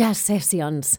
Jazz Sessions.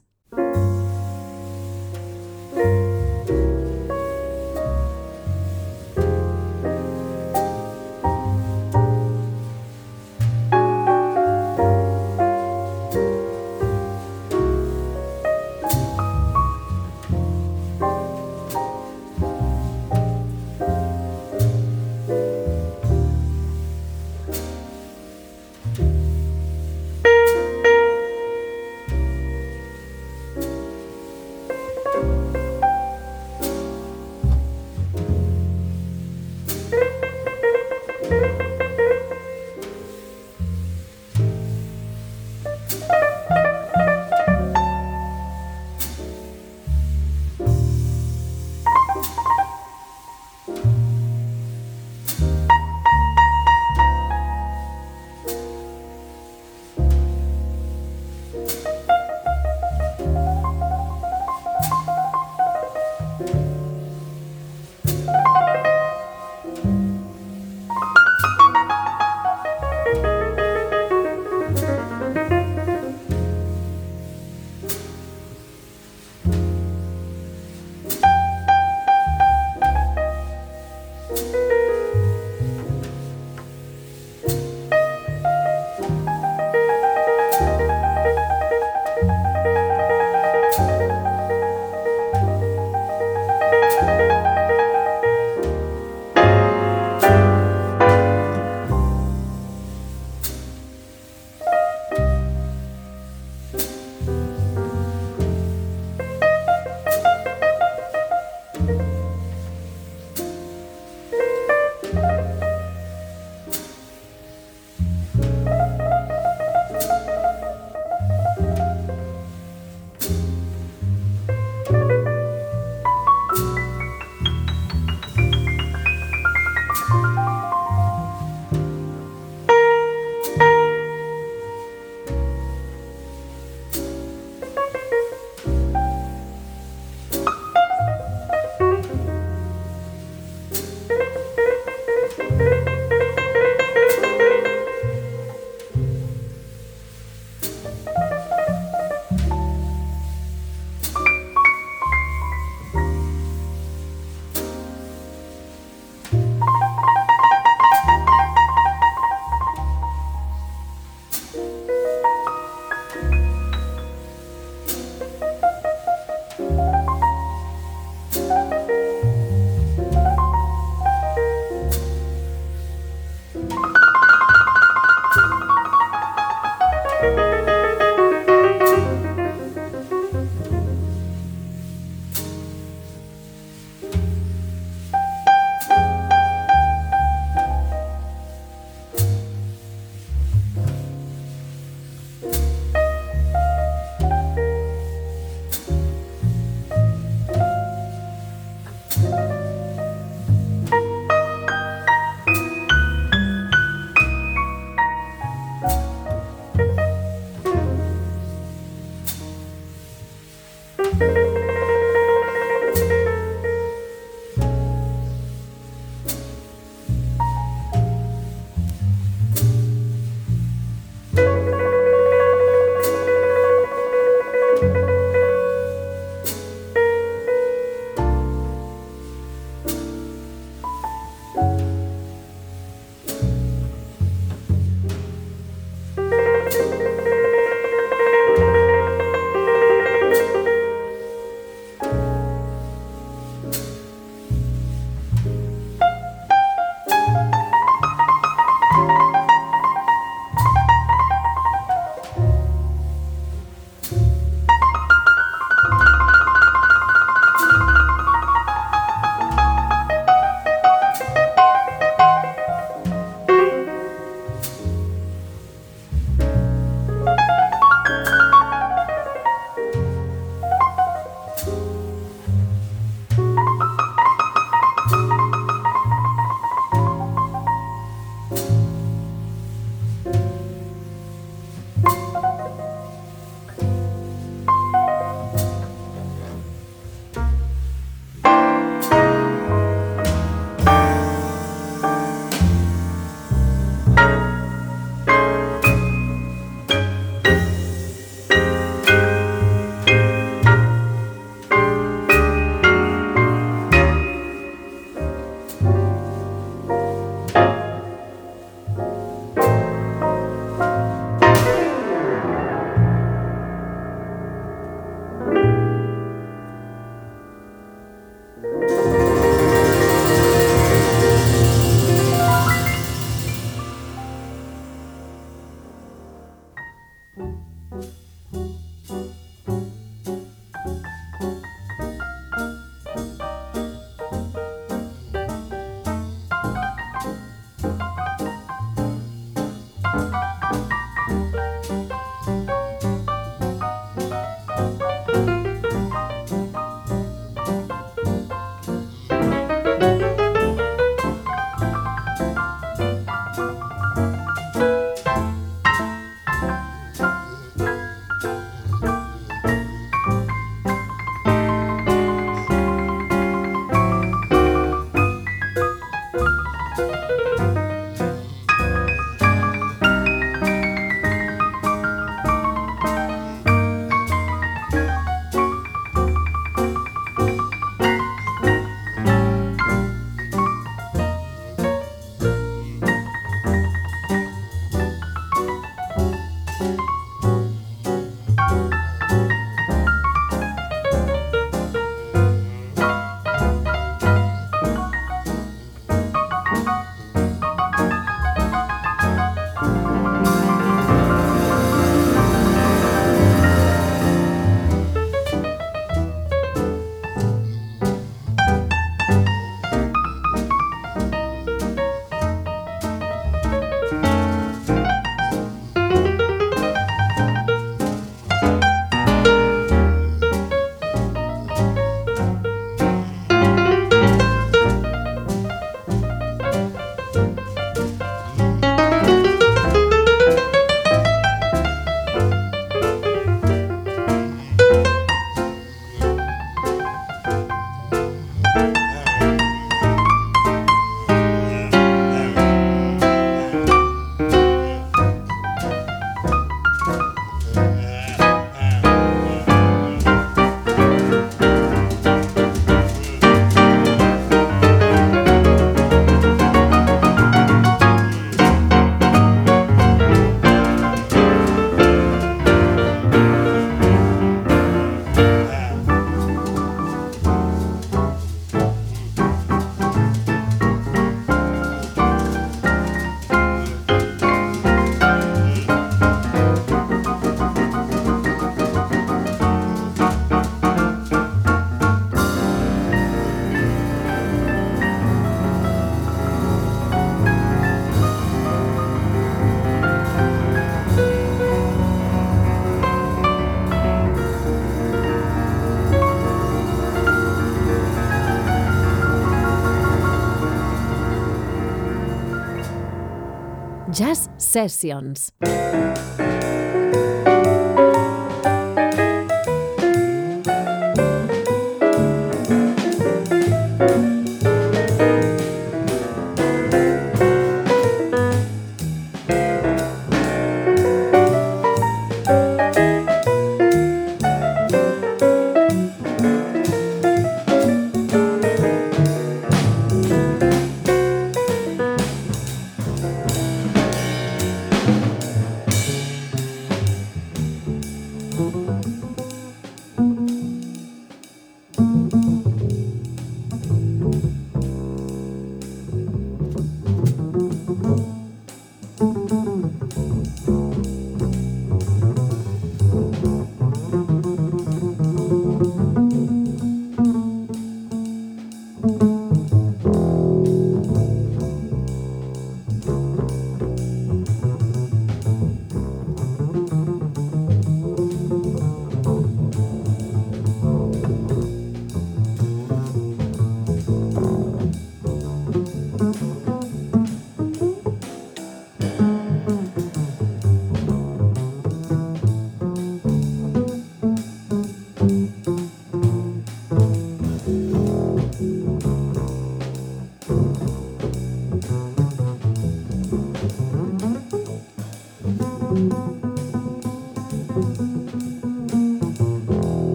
Jazz Sessions.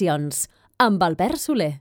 Sessions amb Albert Soler.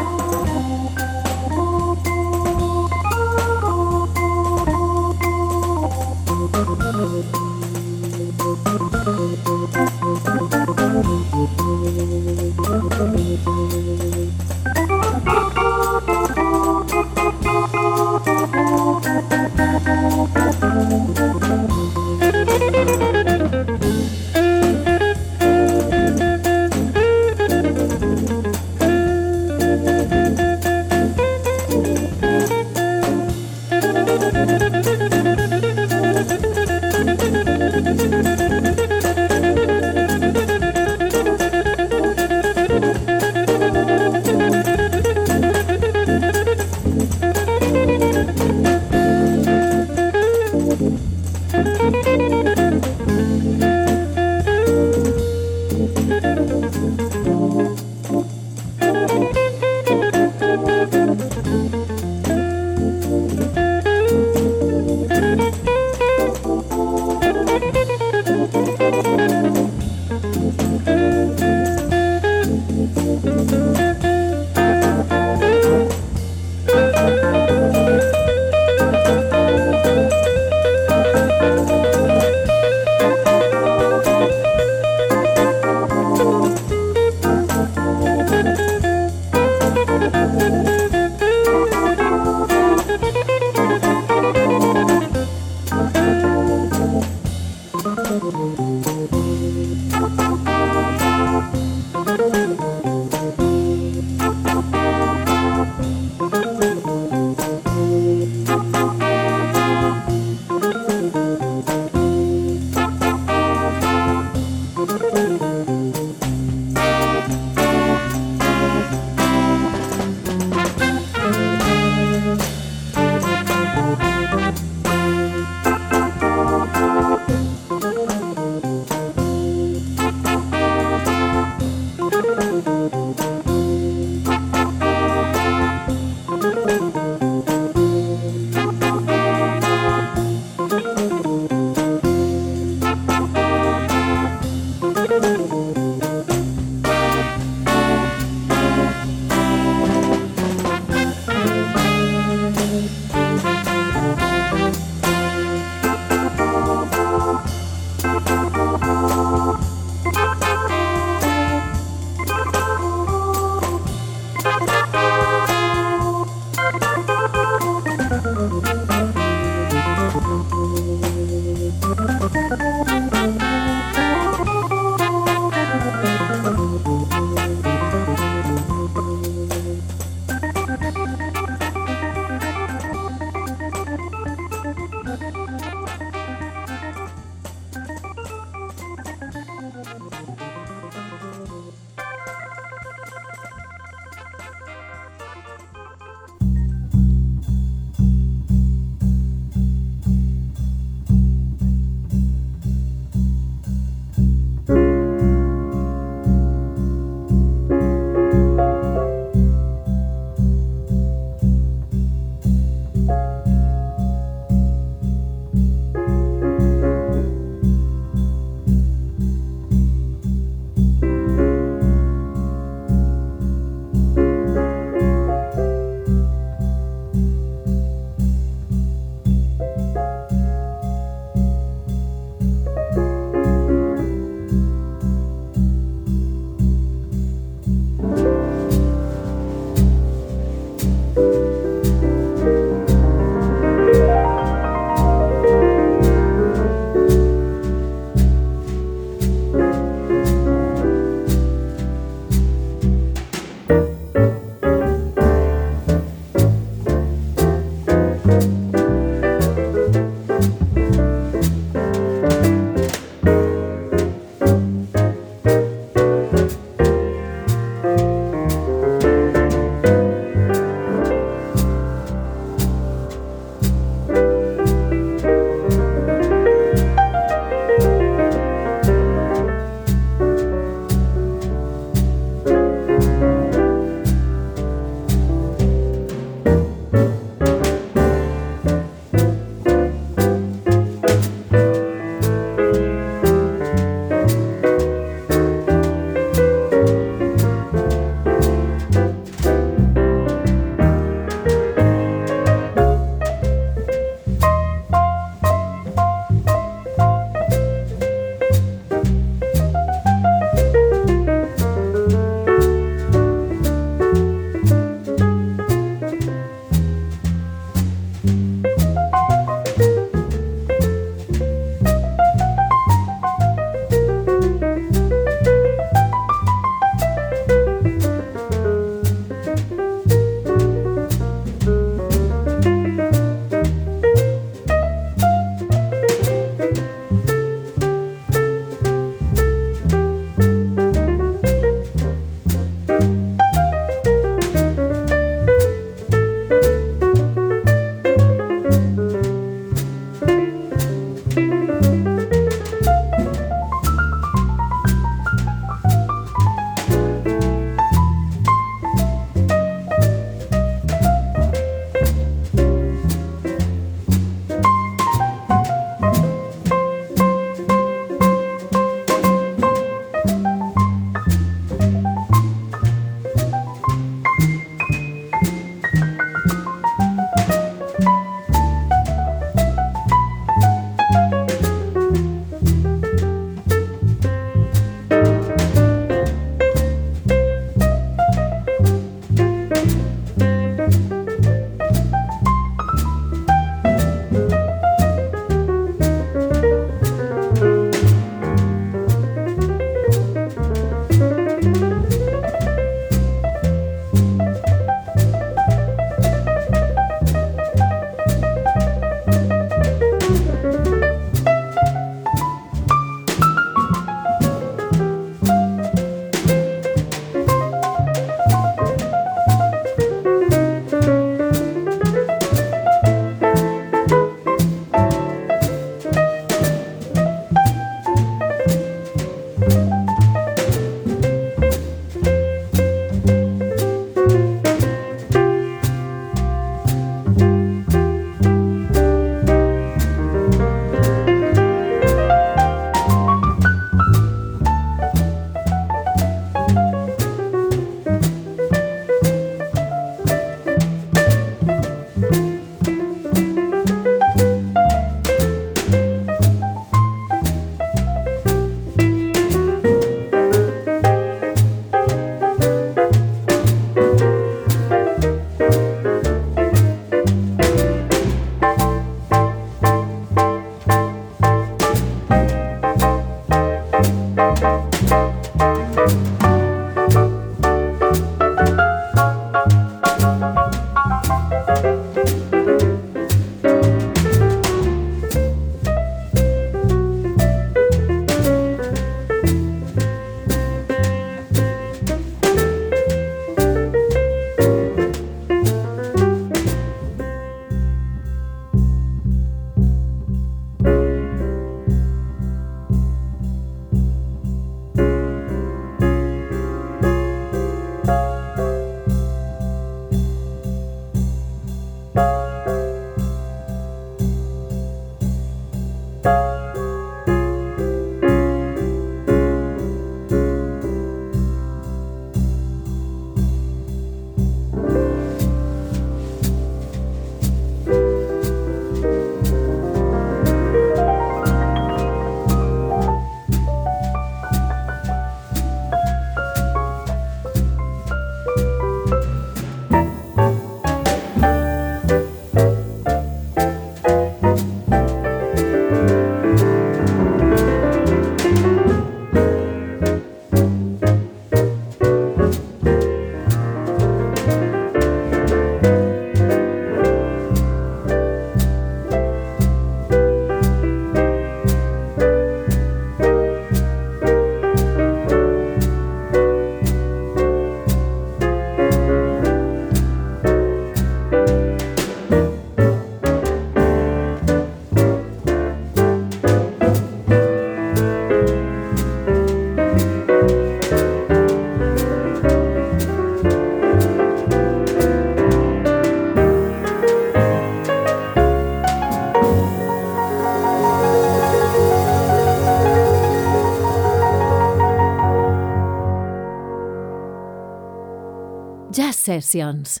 Jazz Sessions.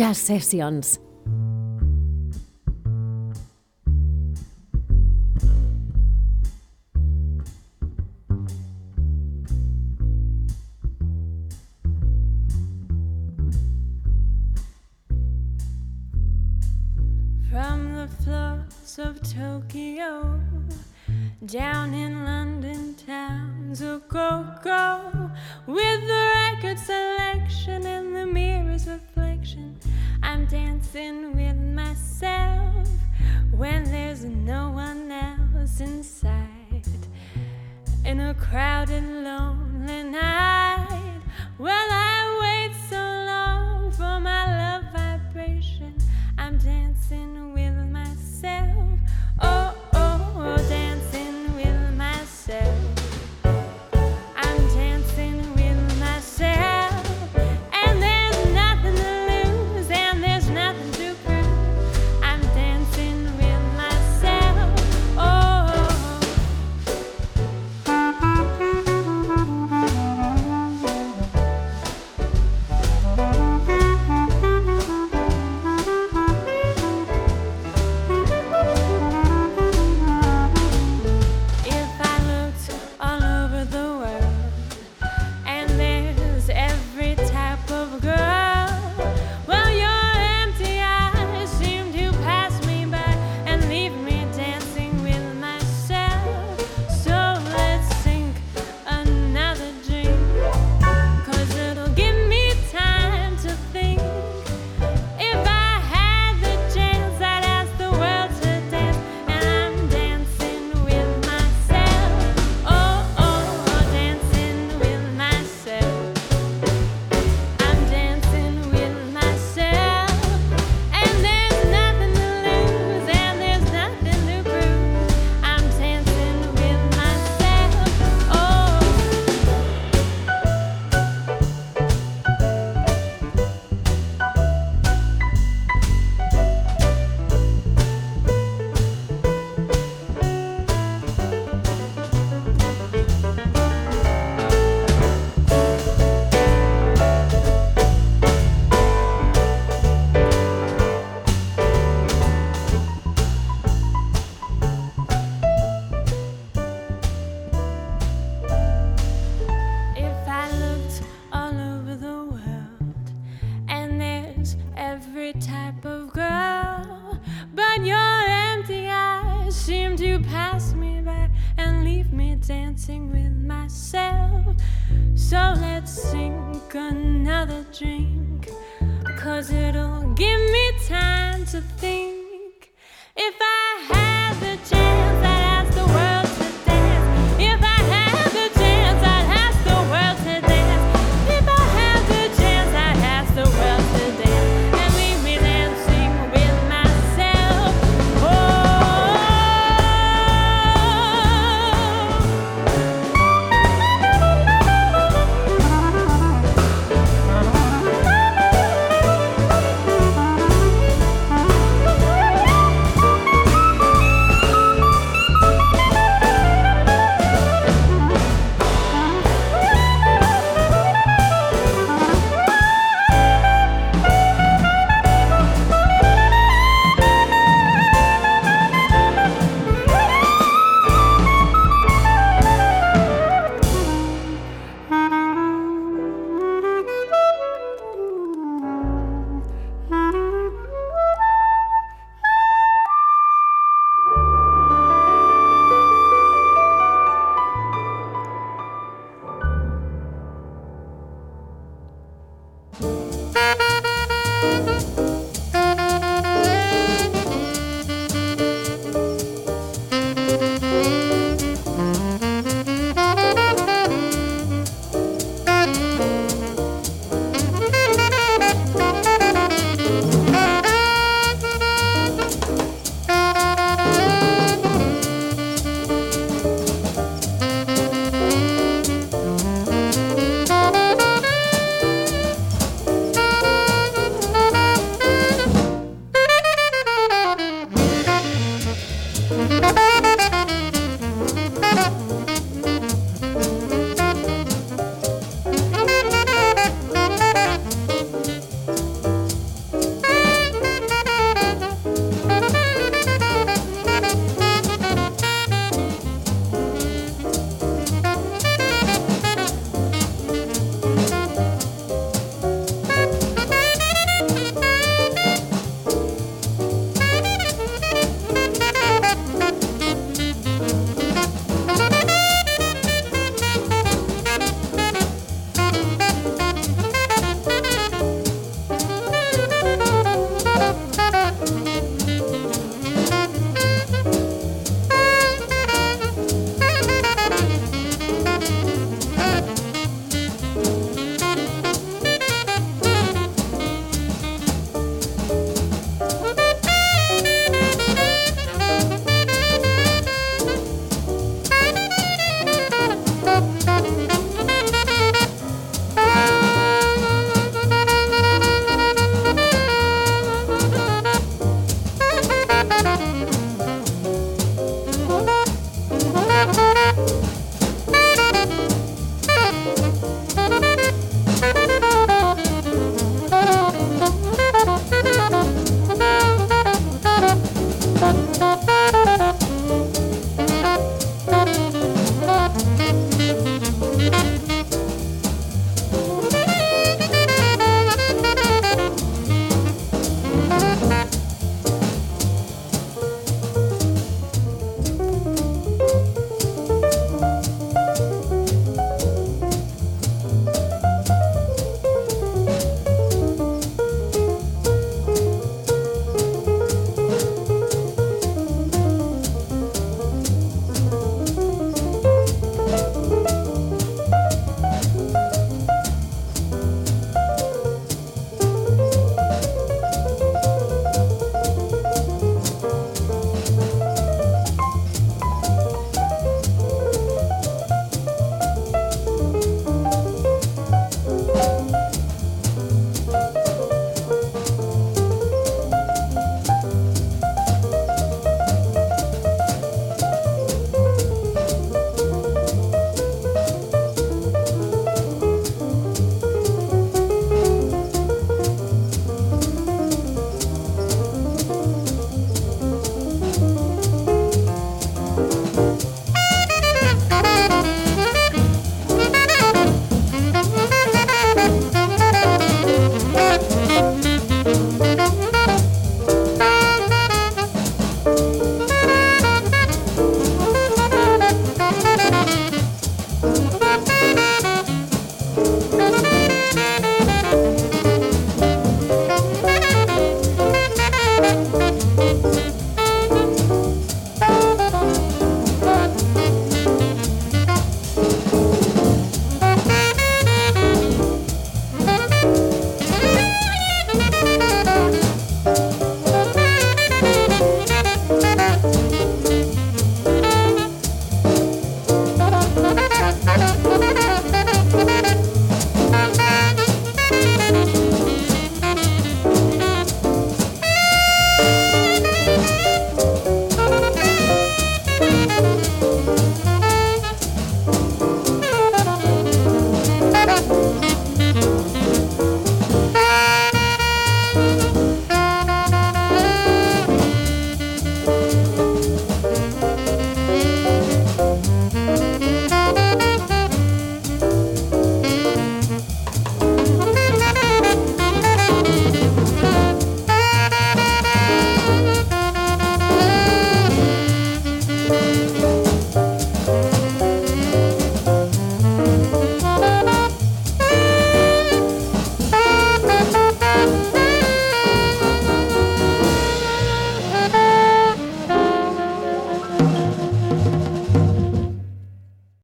Jazz Sessions. From the floors of Tokyo down in London towns of go with the record selection in the. I'm dancing with myself when there's no one else in sight. In a crowded, lonely night, well, I